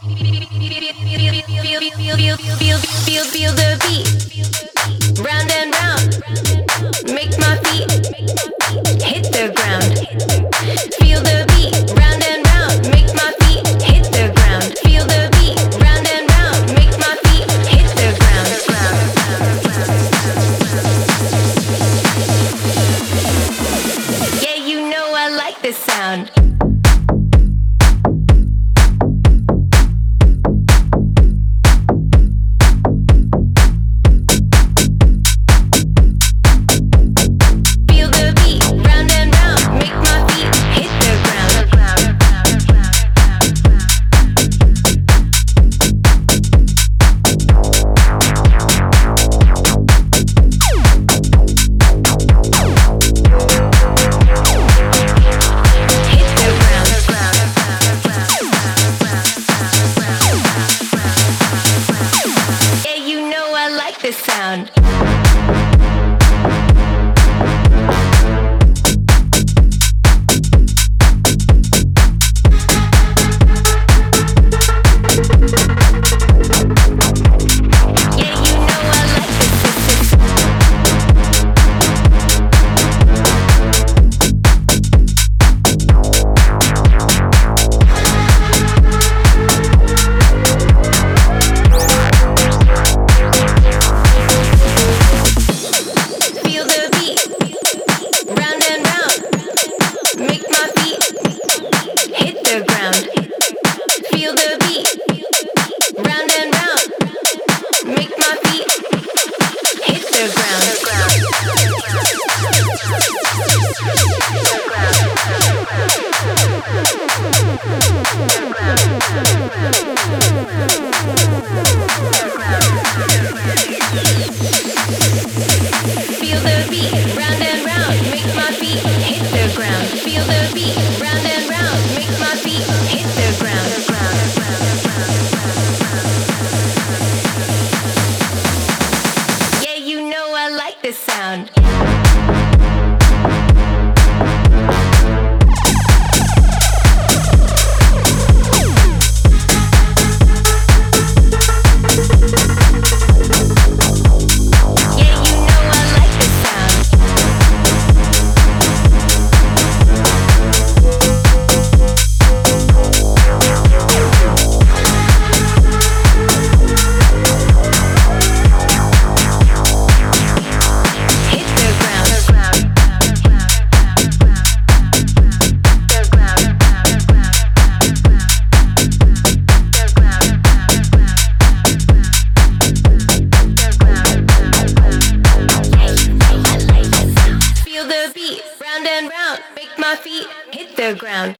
feel, feel, feel, feel, feel, feel, feel, feel, feel, feel the beat. Feel the beat, round and round, make my feet hit the ground. Feel the beat. fairground.